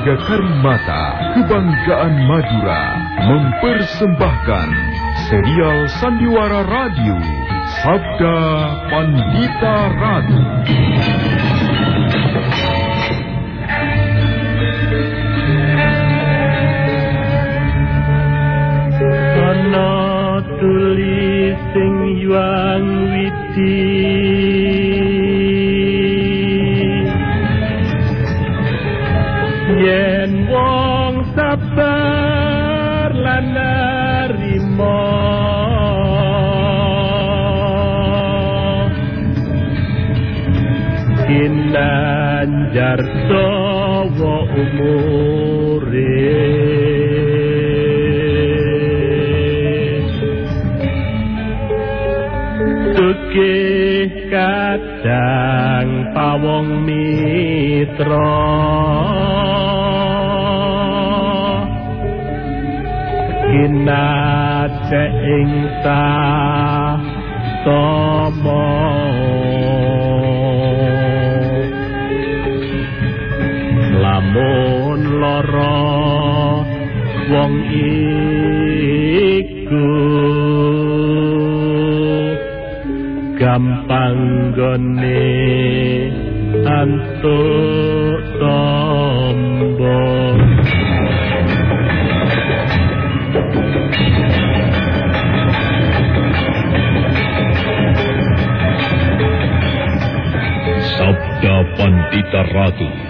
Tiga Karimata, Kebanggaan Madura, mempersembahkan serial Sandiwara Radio, Sabda Pandita Ratu. Ana tulis sing yuang witi yen wong sabar kinanjar dawa umure. Tukih kadang pawong mitra. Kinate ing tomo Lamun loro wong iku gampang gone antuk tombo Sabda Pandita Ratu,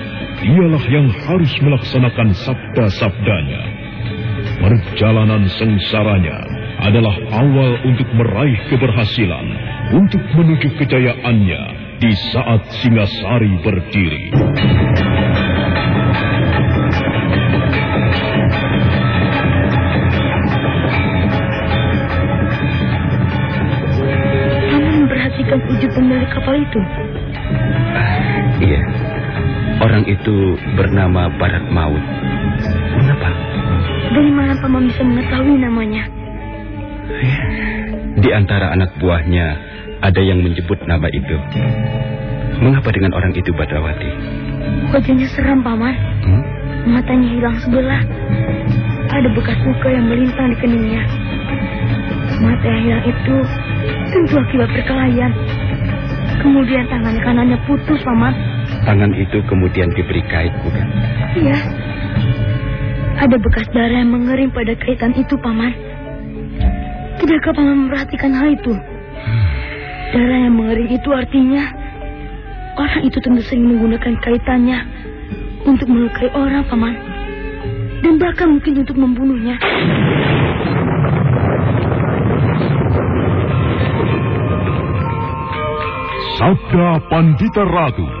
dialah yang harus melaksanakan sabda-sabdanya. Perjalanan sengsaranya adalah awal untuk meraih keberhasilan, untuk menuju kejayaannya di saat Singasari berdiri. Paman memperhatikan wujud pemilik kapal itu. Itu bernama Barat Maut. Mengapa? Dari mana paman bisa mengetahui namanya? Di antara anak buahnya ada yang menyebut nama itu. Mengapa dengan orang itu Badrawati? Wajahnya seram paman. Hmm? Matanya hilang sebelah. Ada bekas luka yang melintang di keningnya. Mata yang hilang itu tentu akibat perkelahian. Kemudian tangan kanannya putus, paman. Tangan itu kemudian diberi kait, bukan? Iya. Ada bekas darah yang mengering pada kaitan itu, paman. Tidakkah paman memperhatikan hal itu? Darah yang mengering itu artinya orang itu tentu sering menggunakan kaitannya untuk melukai orang, paman. Dan bahkan mungkin untuk membunuhnya. Sabda Pandita Ratu.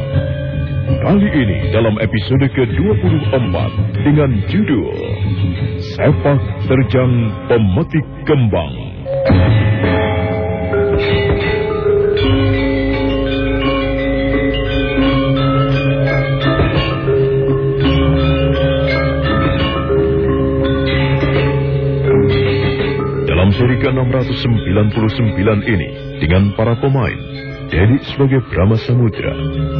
Kali ini dalam episode ke-24 dengan judul Sepak Terjang Pemetik Kembang. Dalam seri ke-699 ini dengan para pemain Dedi sebagai Brahma Samudra,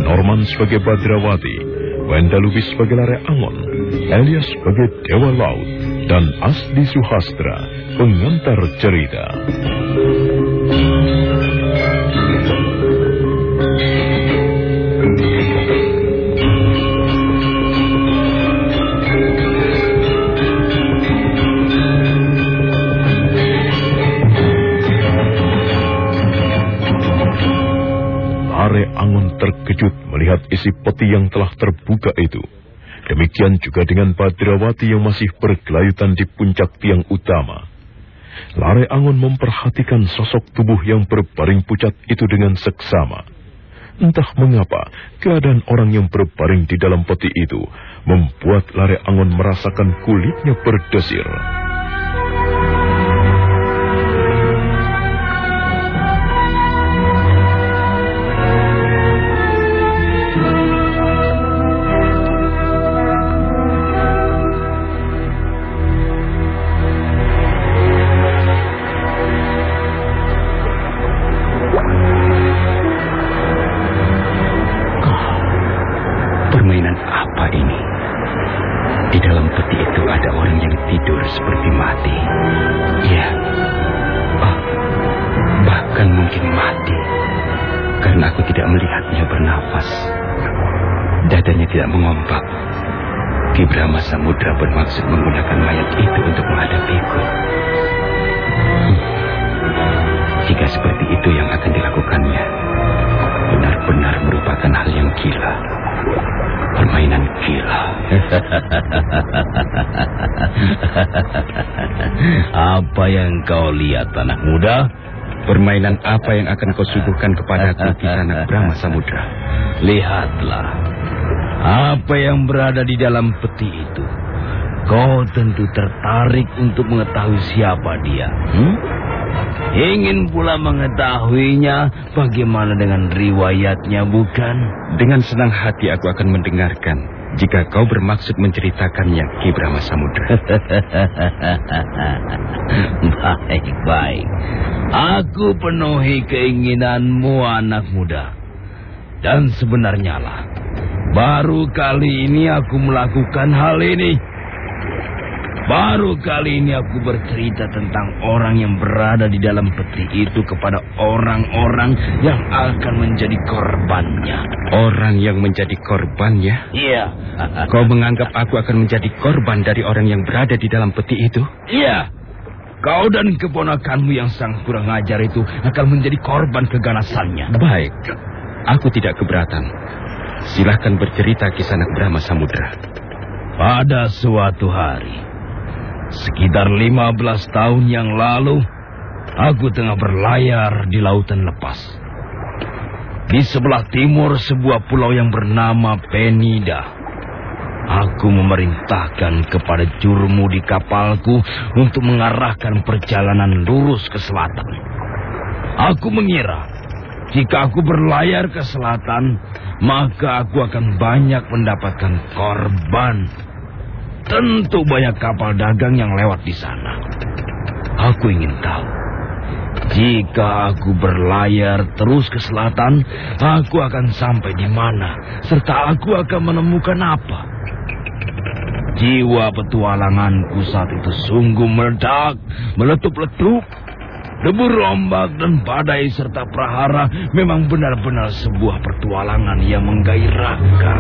Norman sebagai Badrawati, Wenda Lubis sebagai Lare Angon, Elias sebagai Dewa Laut, dan Asdi Suhastra, pengantar cerita. Terkejut melihat isi peti yang telah terbuka itu. Demikian juga dengan Badrawati yang masih bergelayutan di puncak tiang utama. Lare Angon memperhatikan sosok tubuh yang berbaring pucat itu dengan seksama. Entah mengapa, keadaan orang yang berbaring di dalam peti itu membuat Lare Angon merasakan kulitnya berdesir. Apa yang kau lihat, anak muda? Permainan apa yang akan kau suguhkan kepadaku di tanah Brahma Samudra? Lihatlah. Apa yang berada di dalam peti itu. Kau tentu tertarik untuk mengetahui siapa dia. Hmm? Ingin pula mengetahuinya bagaimana dengan riwayatnya, bukan? Dengan senang hati aku akan mendengarkan jika kau bermaksud menceritakannya Ki Brahma Samudra. baik, baik. Aku penuhi keinginanmu, anak muda. Dan sebenarnya lah, baru kali ini aku melakukan hal ini. Baru kali ini aku bercerita tentang orang yang berada di dalam peti itu kepada orang-orang yang akan menjadi korbannya. Orang yang menjadi korbannya? Iya. Kau menganggap aku akan menjadi korban dari orang yang berada di dalam peti itu? Iya. Kau dan keponakanmu yang sang kurang ajar itu akan menjadi korban keganasannya. Baik. Aku tidak keberatan. Silahkan bercerita kisah anak Brahma Samudra. Pada suatu hari, sekitar 15 tahun yang lalu, aku tengah berlayar di lautan lepas. Di sebelah timur sebuah pulau yang bernama Penida. Aku memerintahkan kepada jurmu di kapalku untuk mengarahkan perjalanan lurus ke selatan. Aku mengira jika aku berlayar ke selatan, maka aku akan banyak mendapatkan korban. Tentu banyak kapal dagang yang lewat di sana. Aku ingin tahu. Jika aku berlayar terus ke selatan, aku akan sampai di mana, serta aku akan menemukan apa. Jiwa petualanganku saat itu sungguh meledak, meletup-letup. Debu rombak dan badai serta prahara memang benar-benar sebuah pertualangan yang menggairahkan.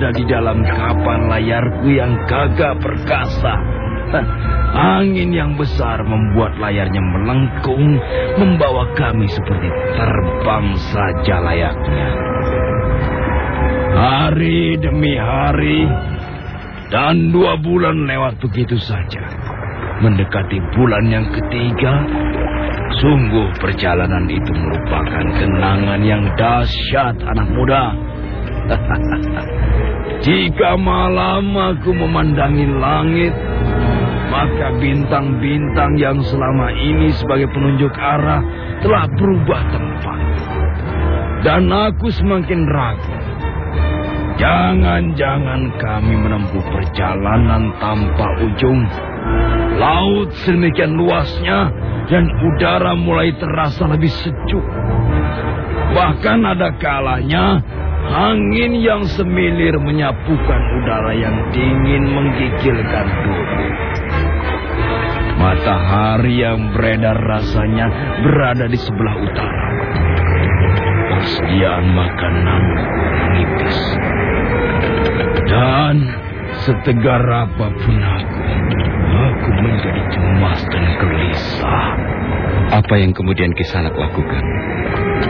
Berada di dalam kapal layarku yang gagah perkasa. Angin yang besar membuat layarnya melengkung, membawa kami seperti terbang saja layaknya. Hari demi hari, dan dua bulan lewat begitu saja. Mendekati bulan yang ketiga, Sungguh perjalanan itu merupakan kenangan yang dahsyat anak muda. Jika malam aku memandangi langit, maka bintang-bintang yang selama ini sebagai penunjuk arah telah berubah tempat. Dan aku semakin ragu. Jangan-jangan kami menempuh perjalanan tanpa ujung. Laut sedemikian luasnya dan udara mulai terasa lebih sejuk. Bahkan ada kalanya angin yang semilir menyapukan udara yang dingin menggigilkan tubuh. Matahari yang beredar rasanya berada di sebelah utara. Persediaan makanan menipis. Dan setegar apa pun aku, aku menjadi cemas dan gelisah. Apa yang kemudian Kisanak lakukan?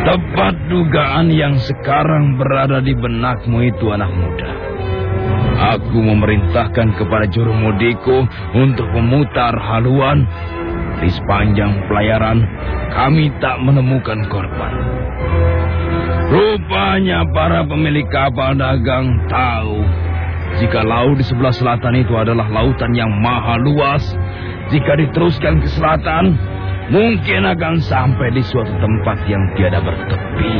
Tepat dugaan yang sekarang berada di benakmu itu anak muda. Aku memerintahkan kepada juru mudiko untuk memutar haluan. Di sepanjang pelayaran, kami tak menemukan korban. Rupanya para pemilik kapal dagang tahu jika laut di sebelah selatan itu adalah lautan yang maha luas. Jika diteruskan ke selatan, mungkin akan sampai di suatu tempat yang tiada bertepi.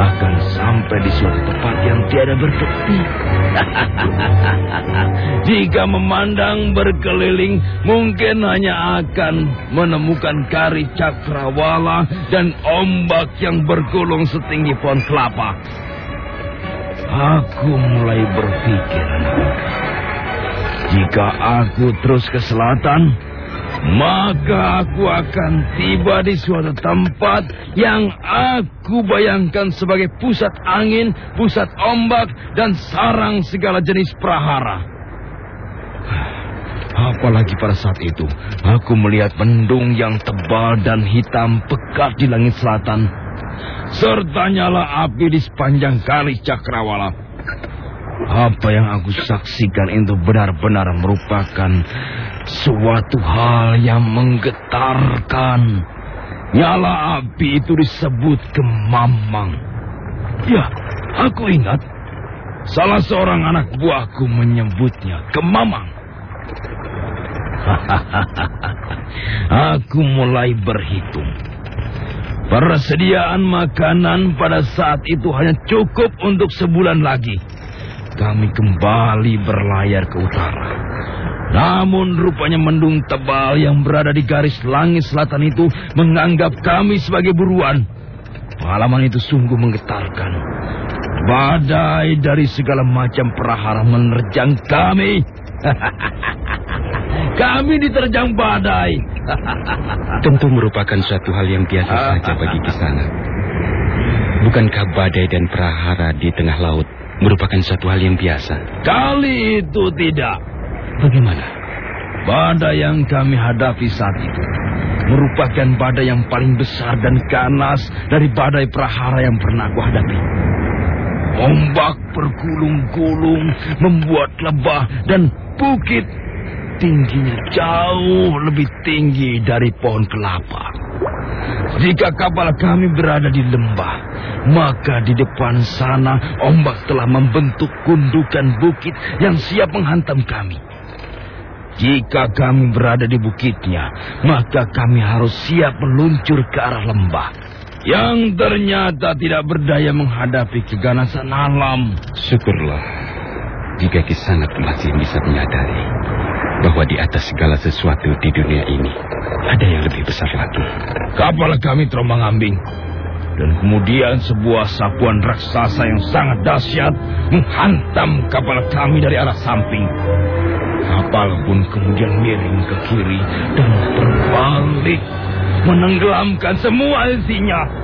Akan sampai di suatu tempat yang tiada bertepi. Jika memandang berkeliling, mungkin hanya akan menemukan kari cakrawala dan ombak yang bergulung setinggi pohon kelapa. Aku mulai berpikir, jika aku terus ke selatan, maka aku akan tiba di suatu tempat yang aku bayangkan sebagai pusat angin, pusat ombak, dan sarang segala jenis prahara. Apalagi pada saat itu, aku melihat mendung yang tebal dan hitam pekat di langit selatan, serta nyala api di sepanjang kali cakrawala. Apa yang aku saksikan itu benar-benar merupakan suatu hal yang menggetarkan. Nyala api itu disebut kemamang. Ya, aku ingat. Salah seorang anak buahku menyebutnya kemamang. aku mulai berhitung. Persediaan makanan pada saat itu hanya cukup untuk sebulan lagi. Kami kembali berlayar ke utara. Namun rupanya mendung tebal yang berada di garis langit selatan itu menganggap kami sebagai buruan. Pengalaman itu sungguh menggetarkan. Badai dari segala macam prahara menerjang kami. kami diterjang badai. Tentu merupakan suatu hal yang biasa saja bagi Kisana. Bukankah badai dan prahara di tengah laut merupakan suatu hal yang biasa? Kali itu tidak. Bagaimana? Badai yang kami hadapi saat itu merupakan badai yang paling besar dan ganas dari badai prahara yang pernah aku hadapi. Ombak bergulung-gulung membuat lebah dan bukit tingginya jauh lebih tinggi dari pohon kelapa. Jika kapal kami berada di lembah, maka di depan sana ombak telah membentuk gundukan bukit yang siap menghantam kami. Jika kami berada di bukitnya, maka kami harus siap meluncur ke arah lembah. Yang ternyata tidak berdaya menghadapi keganasan alam. Syukurlah jika Kisanak masih bisa menyadari bahwa di atas segala sesuatu di dunia ini ada yang lebih besar lagi. Kapal kami terombang ambing. Dan kemudian sebuah sapuan raksasa yang sangat dahsyat menghantam kapal kami dari arah samping. Kapal pun kemudian miring ke kiri dan berbalik menenggelamkan semua isinya.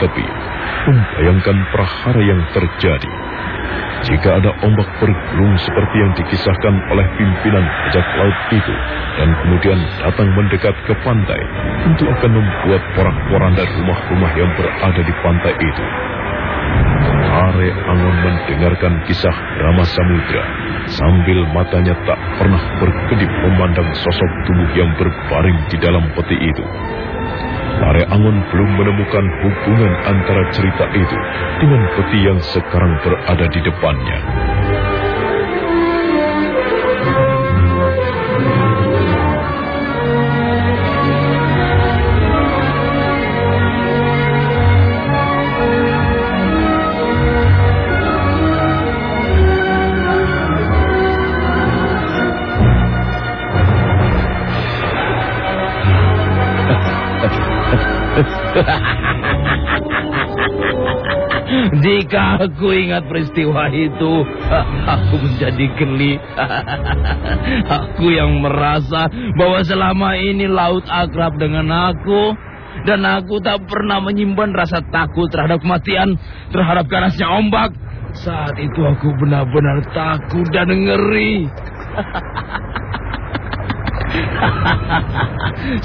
Tepi, membayangkan prahara yang terjadi. Jika ada ombak bergelung seperti yang dikisahkan oleh pimpinan bajak laut itu, dan kemudian datang mendekat ke pantai, tentu akan membuat porak-poranda rumah-rumah yang berada di pantai itu. Are Angon mendengarkan kisah drama samudra sambil matanya tak pernah berkedip memandang sosok tubuh yang berbaring di dalam peti itu. Are Angon belum menemukan hubungan antara cerita itu dengan peti yang sekarang berada di depannya. Jika aku ingat peristiwa itu, aku menjadi geli. aku yang merasa bahwa selama ini laut akrab dengan aku. Dan aku tak pernah menyimpan rasa takut terhadap kematian, terhadap ganasnya ombak. Saat itu aku benar-benar takut dan ngeri.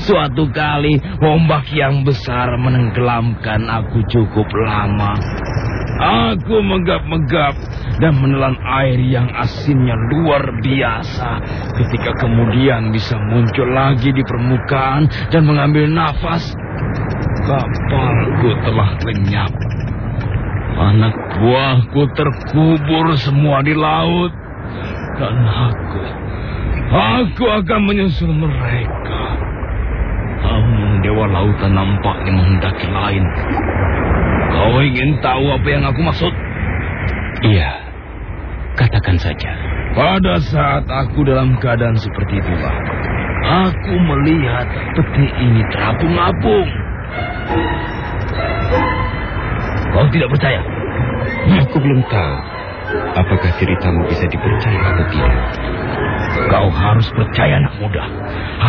Suatu kali ombak yang besar menenggelamkan aku cukup lama. Aku menggap-menggap dan menelan air yang asinnya luar biasa. Ketika kemudian bisa muncul lagi di permukaan dan mengambil nafas, kapalku telah lenyap. Anak buahku terkubur semua di laut. Dan aku, aku akan menyusul mereka. Namun Dewa Lautan nampaknya menghendaki lain. Kau ingin tahu apa yang aku maksud? Iya, katakan saja. Pada saat aku dalam keadaan seperti itulah, aku melihat peti ini terapung-apung. Kau tidak percaya? Aku belum tahu apakah ceritamu bisa dipercaya atau tidak. Kau harus percaya anak muda.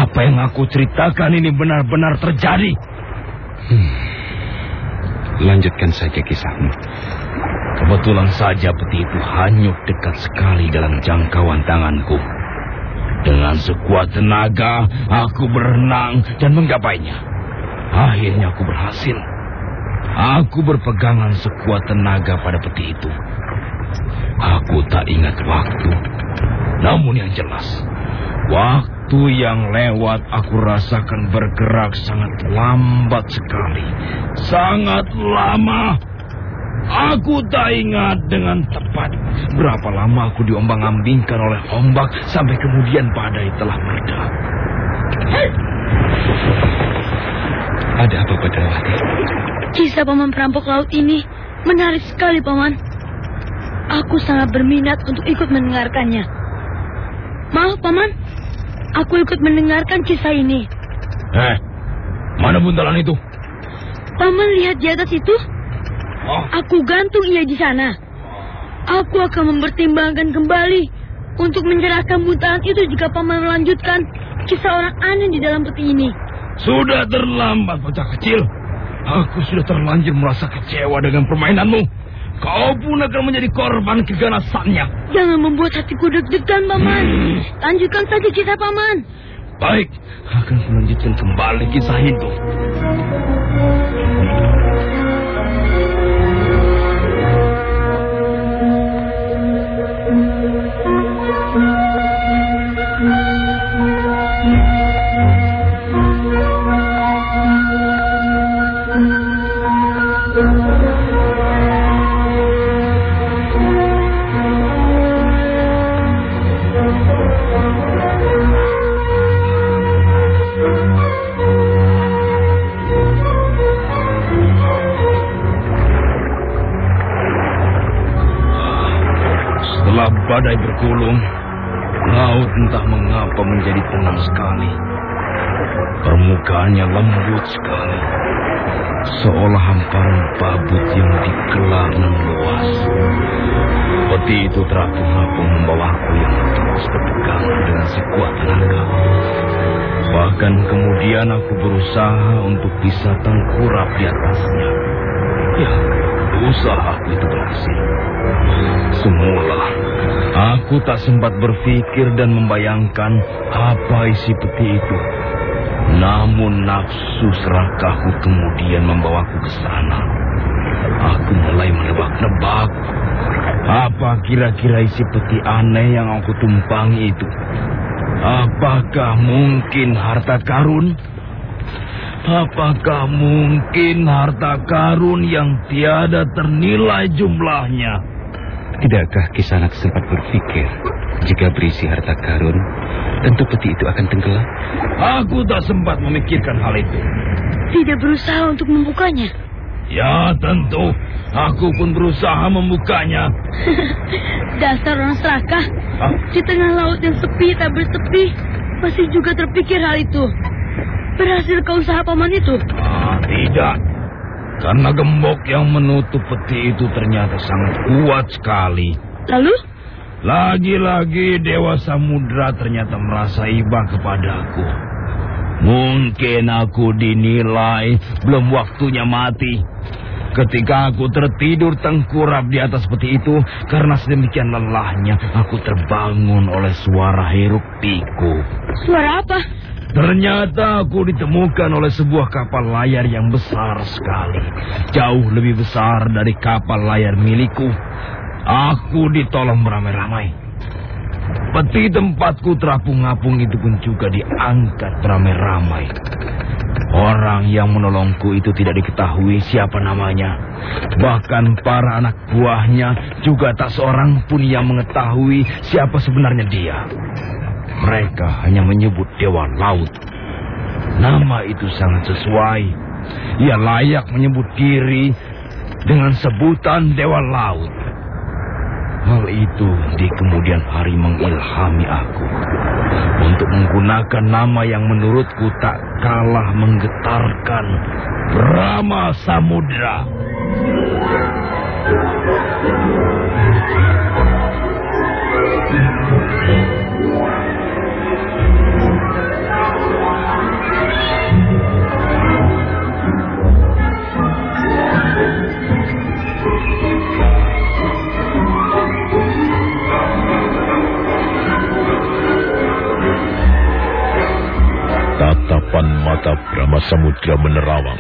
Apa yang aku ceritakan ini benar-benar terjadi. Hmm. Lanjutkan saja kisahmu. Kebetulan saja peti itu hanyut dekat sekali dalam jangkauan tanganku. Dengan sekuat tenaga, aku berenang dan menggapainya. Akhirnya aku berhasil. Aku berpegangan sekuat tenaga pada peti itu. Aku tak ingat waktu. Namun yang jelas, waktu yang lewat aku rasakan bergerak sangat lambat sekali. Sangat lama. Aku tak ingat dengan tepat berapa lama aku diombang-ambingkan oleh ombak sampai kemudian badai telah mereda. Ada apa Badrawati? Kisah paman perampok laut ini menarik sekali paman. Aku sangat berminat untuk ikut mendengarkannya. Maaf paman, aku ikut mendengarkan kisah ini. Eh, mana buntalan itu? Paman lihat di atas itu? Oh, Aku gantung ia di sana. Aku akan mempertimbangkan kembali untuk menyerahkan buntalan itu jika paman melanjutkan kisah orang aneh di dalam peti ini. sudah terlambat bocah kecil. Aku sudah terlanjur merasa kecewa dengan permainanmu. Kau pun akan menjadi korban keganasannya. Jangan membuat hatiku deg-degan, paman. Lanjutkan saja kisah paman. Baik, akan melanjutkan kembali kisah itu. Badai bergulung, laut entah mengapa menjadi tenang sekali. Permukaannya lembut sekali, seolah hamparan babut yang dikelar dan luas. Peti itu terapung-apung membawaku yang terus berpegangan dengan sekuat tenaga. Bahkan kemudian aku berusaha untuk bisa tengkurap di atasnya. Ya, usahaku itu berhasil. Semula, aku tak sempat berpikir dan membayangkan apa isi peti itu. Namun nafsu serakahku kemudian membawaku ke sana. Aku mulai menebak-nebak apa kira-kira isi peti aneh yang aku tumpangi itu. Apakah mungkin harta karun? Apakah mungkin harta karun yang tiada ternilai jumlahnya? Tidakkah Kisanak sempat berpikir jika berisi harta karun, tentu peti itu akan tenggelam? Aku tak sempat memikirkan hal itu. Tidak berusaha untuk membukanya. Ya tentu, aku pun berusaha membukanya. Dasar orang serakah. Hah? Di tengah laut yang sepi tak bertepi, masih juga terpikir hal itu. Berhasil kau usaha paman itu? Ah, tidak. Karena gembok yang menutup peti itu ternyata sangat kuat sekali. Lalu? Lagi-lagi Dewa Samudra ternyata merasa iba kepadaku. Mungkin aku dinilai belum waktunya mati. Ketika aku tertidur tengkurap di atas peti itu, karena sedemikian lelahnya, aku terbangun oleh suara hiruk pikuk. Suara apa? Ternyata aku ditemukan oleh sebuah kapal layar yang besar sekali. Jauh lebih besar dari kapal layar milikku. Aku ditolong beramai-ramai. Peti tempatku terapung-apung itu pun juga diangkat beramai-ramai. Orang yang menolongku itu tidak diketahui siapa namanya. Bahkan para anak buahnya juga tak seorang pun yang mengetahui siapa sebenarnya dia. Mereka hanya menyebut Dewa Laut. Nama itu sangat sesuai. Ia layak menyebut diri dengan sebutan Dewa Laut. Hal itu di kemudian hari mengilhami aku untuk menggunakan nama yang menurutku tak kalah menggetarkan Brahma Samudra. Tatapan mata Brahma Samudra menerawang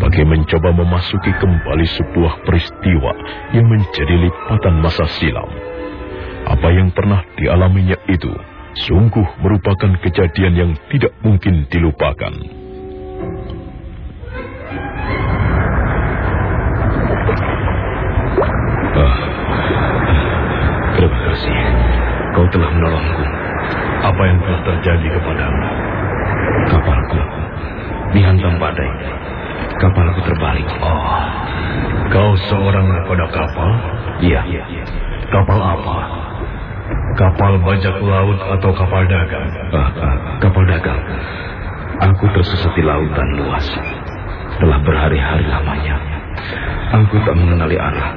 bagai mencoba memasuki kembali sebuah peristiwa yang menjadi lipatan masa silam. Apa yang pernah dialaminya itu sungguh merupakan kejadian yang tidak mungkin dilupakan. Ah, terima kasih. Kau telah menolongku. Apa yang telah terjadi kepadamu? Kapalku dihantam badai. Kapalku terbalik. Oh, kau seorang nakoda kapal? Iya. Kapal apa? Kapal bajak laut atau kapal dagang? Ah, ah, kapal dagang. Aku tersesat di lautan luas. Telah berhari-hari lamanya. Aku tak mengenali arah.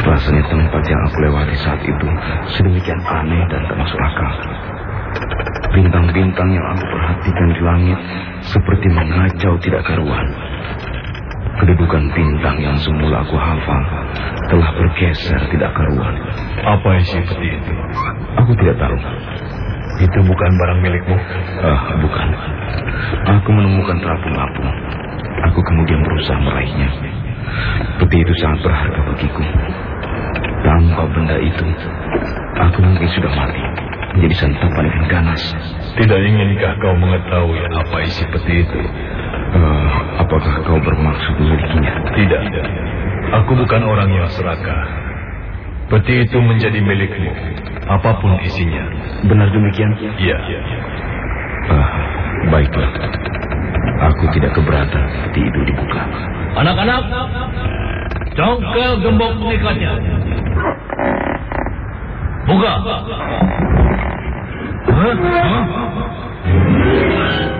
Rasanya tempat yang aku lewati saat itu sedemikian aneh dan tak masuk akal. Bintang-bintang yang aku perhatikan di langit seperti mengacau tidak karuan. Kedudukan bintang yang semula aku hafal telah bergeser tidak karuan. Apa isi peti itu? Aku tidak tahu. Itu bukan barang milikmu? Ah, bukan. Aku menemukan terapung-apung. Aku kemudian berusaha meraihnya. Peti itu sangat berharga bagiku. Tanpa benda itu, aku mungkin sudah mati. Menjadi santapan ikan ganas. Tidak inginkah kau mengetahui apa isi peti itu? Eh, apakah kau bermaksud memilikinya? Tidak. Aku bukan orang yang serakah. Peti itu menjadi milikmu. Apa pun isinya. Benar demikian? Iya. Ah, baiklah. Aku tidak keberatan peti itu dibuka. Anak-anak, congkel gembok pengikatnya. Buka. Hah? Hah?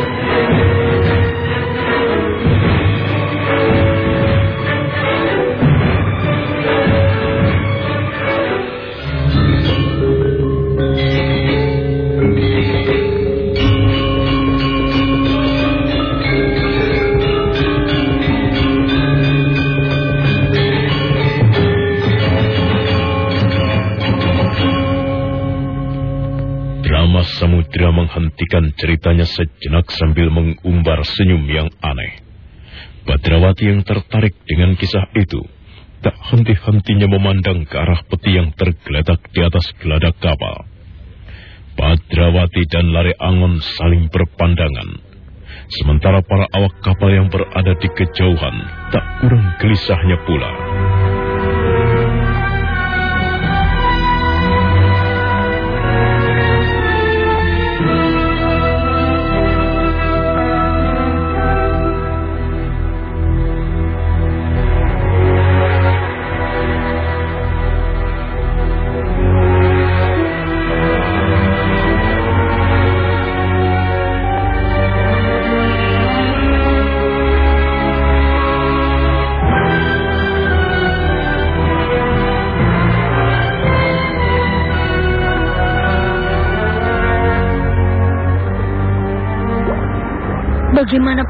Menghentikan ceritanya sejenak sambil mengumbar senyum yang aneh. Badrawati yang tertarik dengan kisah itu tak henti-hentinya memandang ke arah peti yang tergeletak di atas geladak kapal. Badrawati dan Lare Angon saling berpandangan. Sementara para awak kapal yang berada di kejauhan tak kurang gelisahnya pula.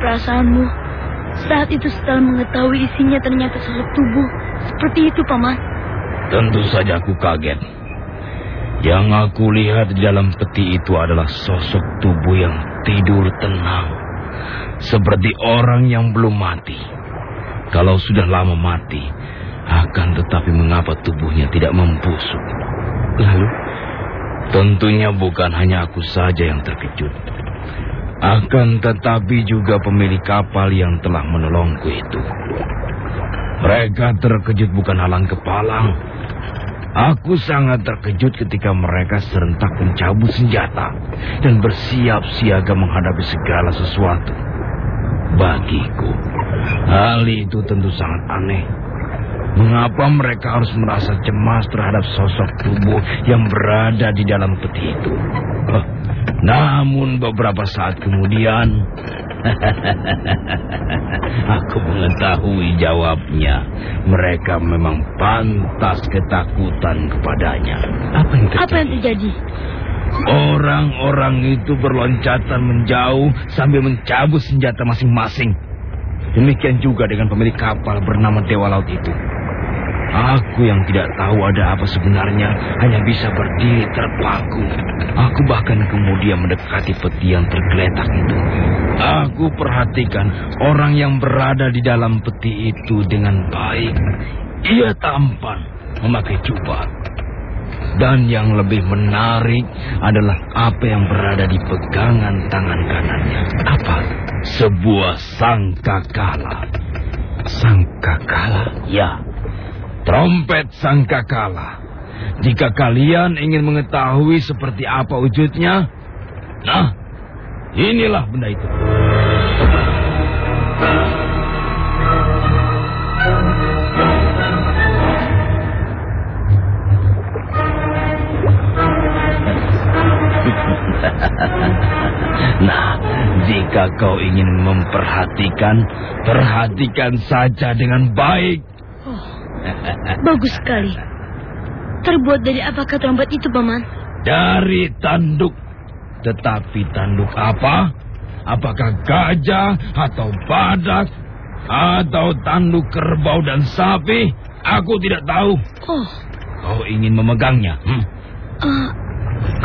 Perasaanmu saat itu setelah mengetahui isinya ternyata sosok tubuh seperti itu, Paman? Tentu saja aku kaget. Yang aku lihat di dalam peti itu adalah sosok tubuh yang tidur tenang. Seperti orang yang belum mati. Kalau sudah lama mati, akan tetapi mengapa tubuhnya tidak membusuk? Lalu, tentunya bukan hanya aku saja yang terkejut. Akan tetapi juga pemilik kapal yang telah menolongku itu. Mereka terkejut bukan halang kepalang. Aku sangat terkejut ketika mereka serentak mencabut senjata dan bersiap siaga menghadapi segala sesuatu. Bagiku, hal itu tentu sangat aneh. Mengapa mereka harus merasa cemas terhadap sosok tubuh yang berada di dalam peti itu? Huh. Namun beberapa saat kemudian aku mengetahui jawabnya. Mereka memang pantas ketakutan kepadanya. Apa yang terjadi? Apa yang terjadi? Orang-orang itu berloncatan menjauh sambil mencabut senjata masing-masing. Demikian juga dengan pemilik kapal bernama Dewa Laut itu. Aku yang tidak tahu ada apa sebenarnya hanya bisa berdiri terpaku. Aku bahkan kemudian mendekati peti yang tergeletak itu. Aku perhatikan orang yang berada di dalam peti itu dengan baik. Ia tampan, memakai jubah. Dan yang lebih menarik adalah apa yang berada di pegangan tangan kanannya. Apa? Sebuah sangkakala. Sangkakala? Ya, trompet sangkakala. Jika kalian ingin mengetahui seperti apa wujudnya, nah, inilah benda itu. Nah, jika kau ingin memperhatikan, perhatikan saja dengan baik. Bagus sekali. Terbuat dari apakah trompet itu, Paman? Dari tanduk. Tetapi tanduk apa? Apakah gajah atau badak? Atau tanduk kerbau dan sapi? Aku tidak tahu. Oh, Kau ingin memegangnya? Hmm? eh,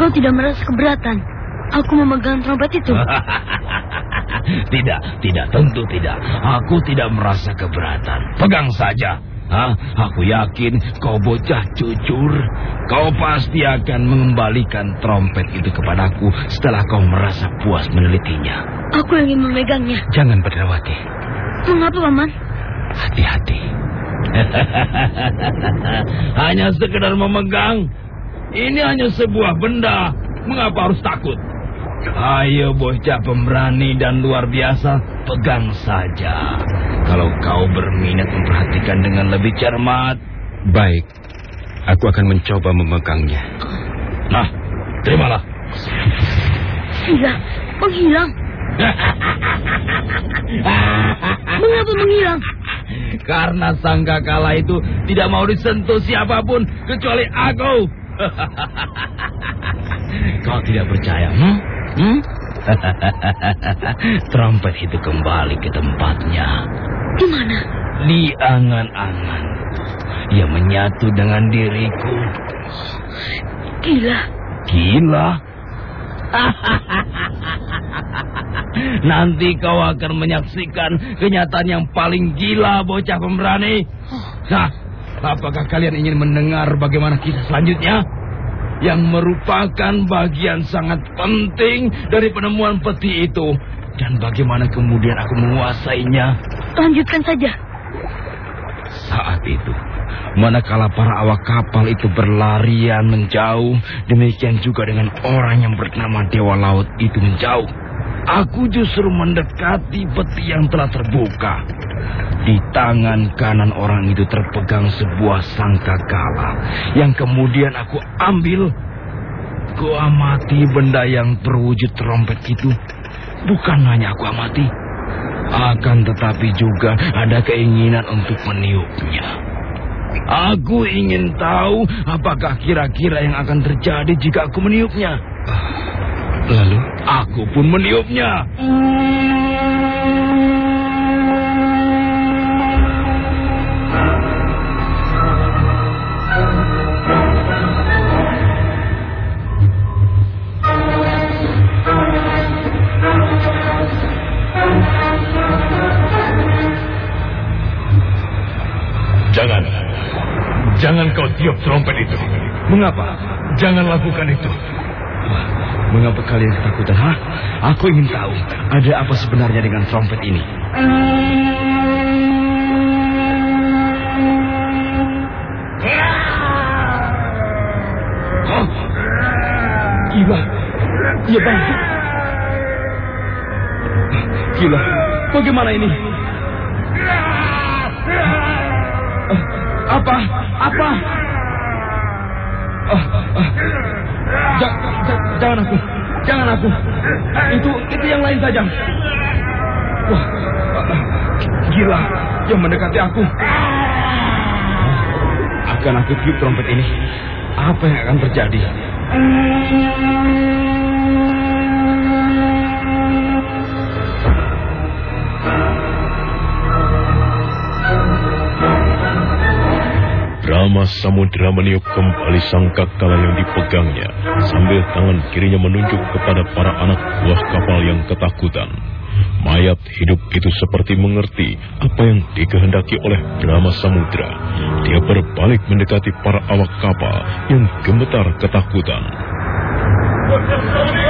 kau tidak merasa keberatan? Aku memegang trompet itu. tidak, tidak, tentu tidak. Aku tidak merasa keberatan. Pegang saja. Hah? Aku yakin kau bocah jujur. Kau pasti akan mengembalikan trompet itu kepadaku setelah kau merasa puas menelitinya. Aku ingin memegangnya. Jangan Badrawati. Mengapa, Paman? Hati-hati. Ayo bocah pemberani dan luar biasa, pegang saja. Kalau kau berminat memperhatikan dengan lebih cermat. Baik, aku akan mencoba memegangnya. Nah, terimalah. Gila, menghilang. Mengapa menghilang? Karena sangkakala itu tidak mau disentuh siapa pun kecuali aku. Kau tidak percaya, hmm? Hmm? Trompet itu kembali ke tempatnya. Di mana? Di angan-angan. Ia menyatu dengan diriku. Gila. Gila. Nanti kau akan menyaksikan kenyataan yang paling gila, bocah pemberani. Nah, apakah kalian ingin mendengar bagaimana kisah selanjutnya? Yang merupakan bagian sangat penting dari penemuan peti itu. Dan bagaimana kemudian aku menguasainya. Lanjutkan saja. Saat itu, manakala para awak kapal itu berlarian menjauh, demikian juga dengan orang yang bernama Dewa Laut itu menjauh. Aku justru mendekati peti yang telah terbuka. Di tangan kanan orang itu terpegang sebuah sangkakala yang kemudian aku ambil. Ku amati benda yang berwujud trompet itu. Bukan hanya aku amati, akan tetapi juga ada keinginan untuk meniupnya. Aku ingin tahu apakah kira-kira yang akan terjadi jika aku meniupnya. Lalu, Aku pun meniupnya. Jangan. Jangan kau tiup trompet itu. Mengapa? Jangan lakukan itu. Mengapa kalian ketakutan? Hah? Aku ingin tahu ada apa sebenarnya dengan trompet ini. Hah? Gila, ia bangkit. Gila, bagaimana ini? Apa? Apa? Ah, ah. Ja- ja- jangan aku, jangan aku. Itu itu yang lain saja. Wah, ah, gila, yang mendekati aku. Akan aku tiup trompet ini. Apa yang akan terjadi? Rama Samudra meniup kembali sangkakala yang dipegangnya sambil tangan kirinya menunjuk kepada para anak buah kapal yang ketakutan. Mayat hidup itu seperti mengerti apa yang dikehendaki oleh Brahma Samudra. Dia berbalik mendekati para awak kapal yang gemetar ketakutan. Aku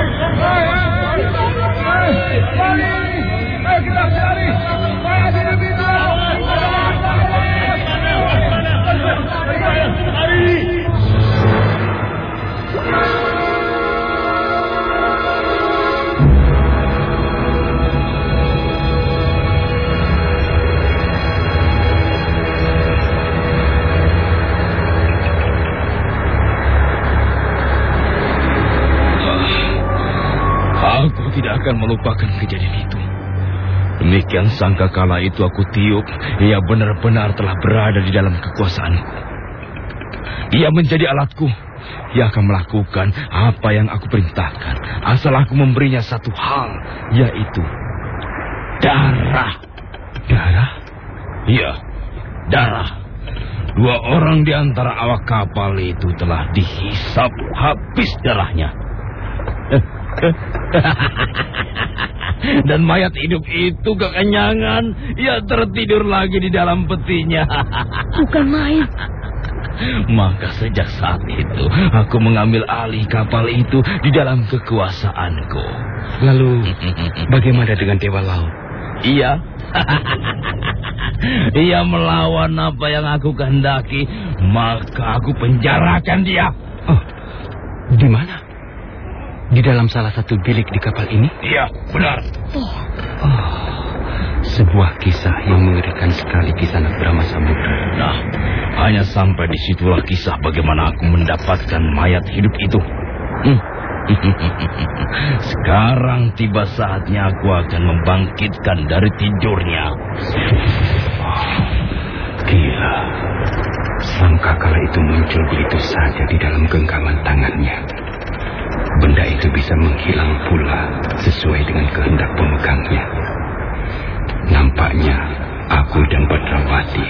tidak akan melupakan kejadian itu. Demikian sangka kala itu aku tiup, ia benar-benar telah berada di dalam kekuasaanku. Ia menjadi alatku. Ia akan melakukan apa yang aku perintahkan. Asal aku memberinya satu hal, yaitu darah. darah? Iya, darah. Dua orang di antara awak kapal itu telah dihisap habis darahnya. Dan mayat hidup itu kekenyangan. Ia tertidur lagi di dalam petinya. Bukan main. Maka sejak saat itu aku mengambil alih kapal itu di dalam kekuasaanku. Lalu, bagaimana dengan Dewa Laut? Iya. Ia melawan apa yang aku kehendaki, maka aku penjarakan dia. Oh, di mana? Di dalam salah satu bilik di kapal ini? Iya, benar. Sebuah kisah yang mengerikan sekali kisah anak Brahma Samudra. Nah, hanya sampai di situlah kisah bagaimana aku mendapatkan mayat hidup itu. Hmm. Sekarang tiba saatnya aku akan membangkitkan dari tidurnya. Gila. Sangka kala itu muncul begitu saja di dalam genggaman tangannya. Benda itu bisa menghilang pula sesuai dengan kehendak pemegangnya. Nampaknya aku dan Badrawati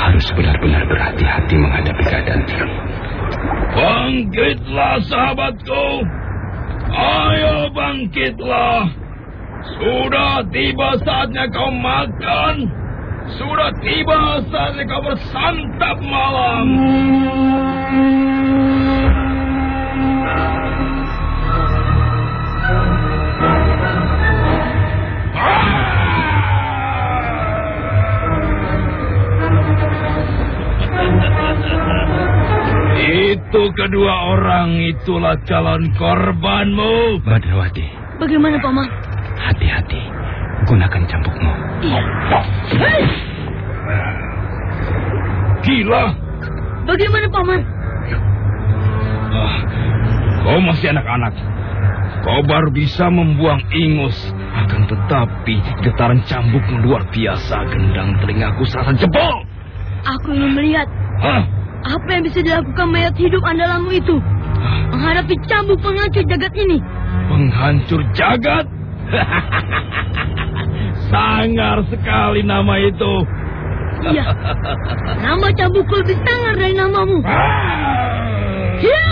harus benar-benar berhati-hati menghadapi keadaan ini. Bangkitlah sahabatku. Ayo bangkitlah. Sudah tiba saatnya kau makan. Sudah tiba saatnya kau bersantap malam. Itu kedua orang itulah calon korbanmu. Badrawati, Bagaimana paman? hati-hati. Gunakan cambukmu. Iya. Hei! Gila. Bagaimana paman? Ah, kau masih anak-anak. Kau baru bisa membuang ingus. Akan tetapi getaran cambukmu luar biasa. Gendang telingaku serasa jebol. Aku ingin melihat Hah? Apa yang bisa dilakukan mayat hidup andalanmu itu menghadapi cambuk penghancur jagat ini. Penghancur jagat? Sangar sekali nama itu. Iya. Nama cambukku lebih sangar dari namamu. Ah! Ya!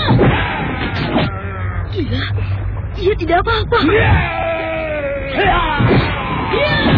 Gila. Ia tidak apa-apa. Ya! Maka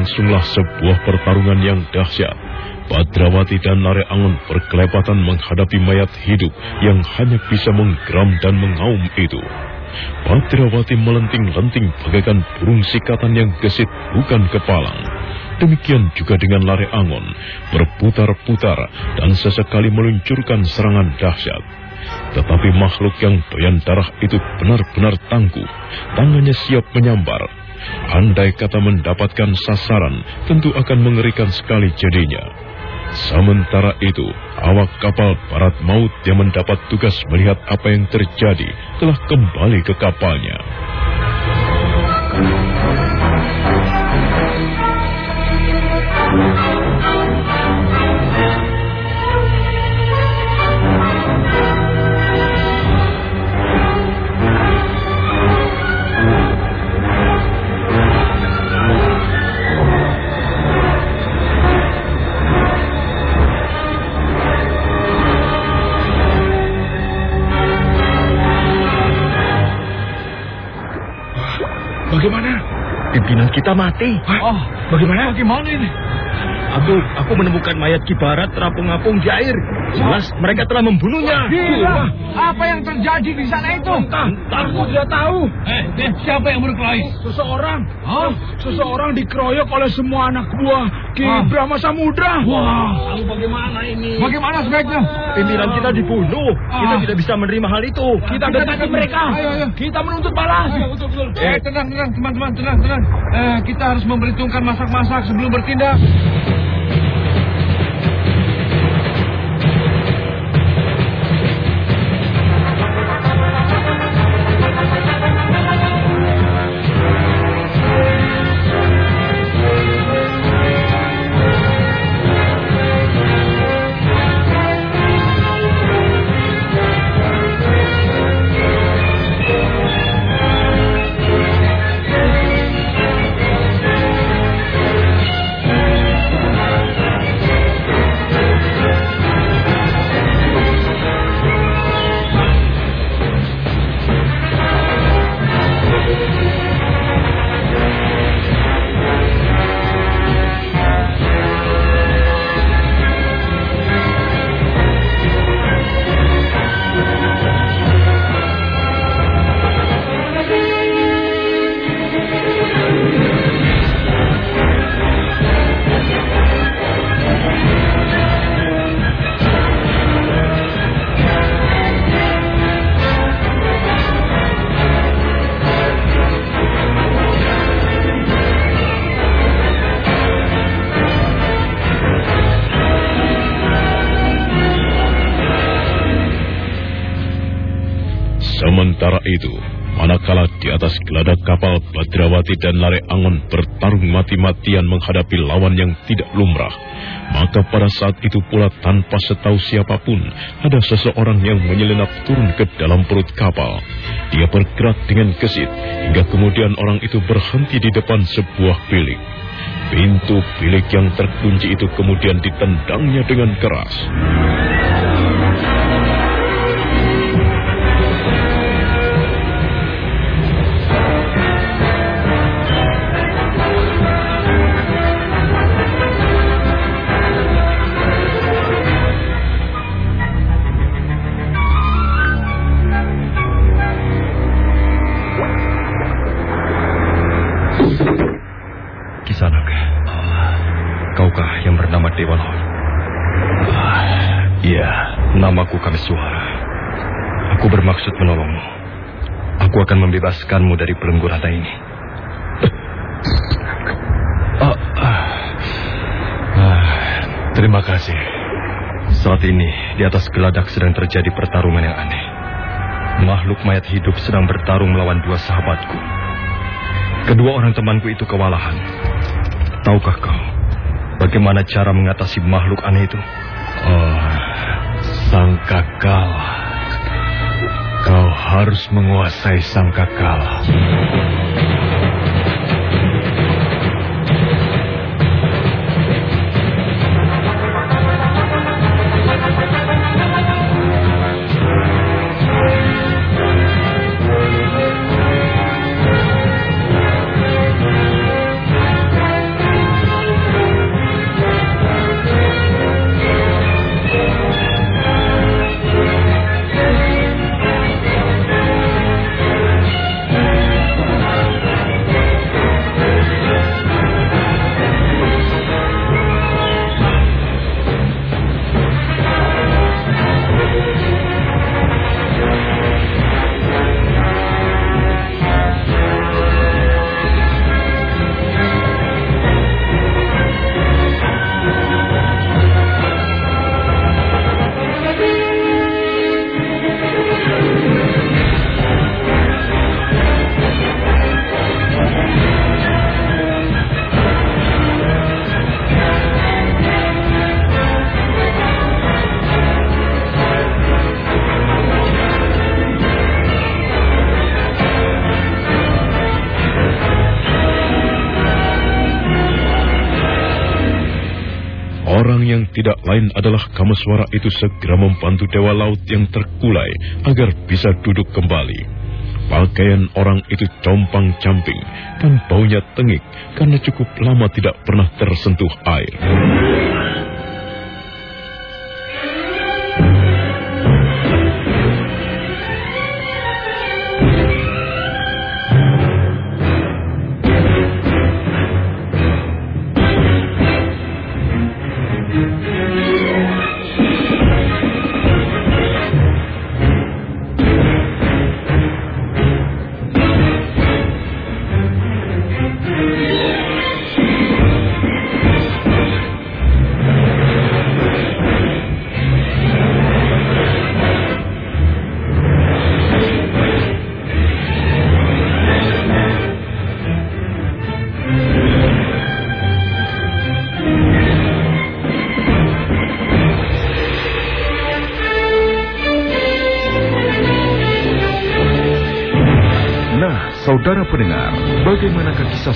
berlangsunglah sebuah pertarungan yang dahsyat. Badrawati dan Nare Angon berkelepatan menghadapi mayat hidup yang hanya bisa menggeram dan mengaum itu. Badrawati melenting-lenting bagaikan burung sikatan yang gesit bukan kepalang. Demikian juga dengan Lare Angon, berputar-putar dan sesekali meluncurkan serangan dahsyat. Tetapi makhluk yang doyan darah itu benar-benar tangguh, tangannya siap menyambar. Andai kata mendapatkan sasaran, tentu akan mengerikan sekali jadinya. Sementara itu, awak kapal Barat Maut yang mendapat tugas melihat apa yang terjadi telah kembali ke kapalnya. Bagaimana? Pimpinan kita mati. Oh, bagaimana? Bagaimana ini? Aku aku menemukan mayat Ki Barat terapung-apung di air. Jelas mereka telah membunuhnya. Gila, apa yang terjadi di sana itu? Aku tidak tahu. Eh, eh, siapa yang berkelahi? Seseorang, Hah? seseorang dikeroyok oleh semua anak buah Ki ah. Brahma Samudra. Wah, lalu bagaimana ini? Bagaimana sebaiknya? Pimpinan kita dibunuh. Ah. Kita tidak bisa menerima hal itu. Kita dekati mereka. Ayo, ayo. Kita menuntut balas. Ayo, betul, betul. Eh, tenang, tenang, teman-teman, tenang, tenang. Eh, kita harus memperhitungkan masak-masak sebelum bertindak. Geladak kapal Badrawati dan Lare Angon bertarung mati-matian menghadapi lawan yang tidak lumrah, maka pada saat itu pula tanpa setahu siapa pun, ada seseorang yang menyelinap turun ke dalam perut kapal. Dia bergerak dengan gesit, hingga kemudian orang itu berhenti di depan sebuah bilik. Pintu bilik yang terkunci itu kemudian ditendangnya dengan keras. Namaku Kameswara. Aku bermaksud menolongmu. Aku akan membebaskanmu dari belenggu rata ini. Oh, ah. Ah, terima kasih. Saat ini, di atas geladak sedang terjadi pertarungan yang aneh. Makhluk mayat hidup sedang bertarung melawan dua sahabatku. Kedua orang temanku itu kewalahan. Tahukah kau bagaimana cara mengatasi makhluk aneh itu? Oh, Sang Kakal. Kau harus menguasai Sang lain adalah Kamaswara itu segera membantu Dewa Laut yang terkulai agar bisa duduk kembali. Pakaian orang itu compang-camping dan baunya tengik karena cukup lama tidak pernah tersentuh air.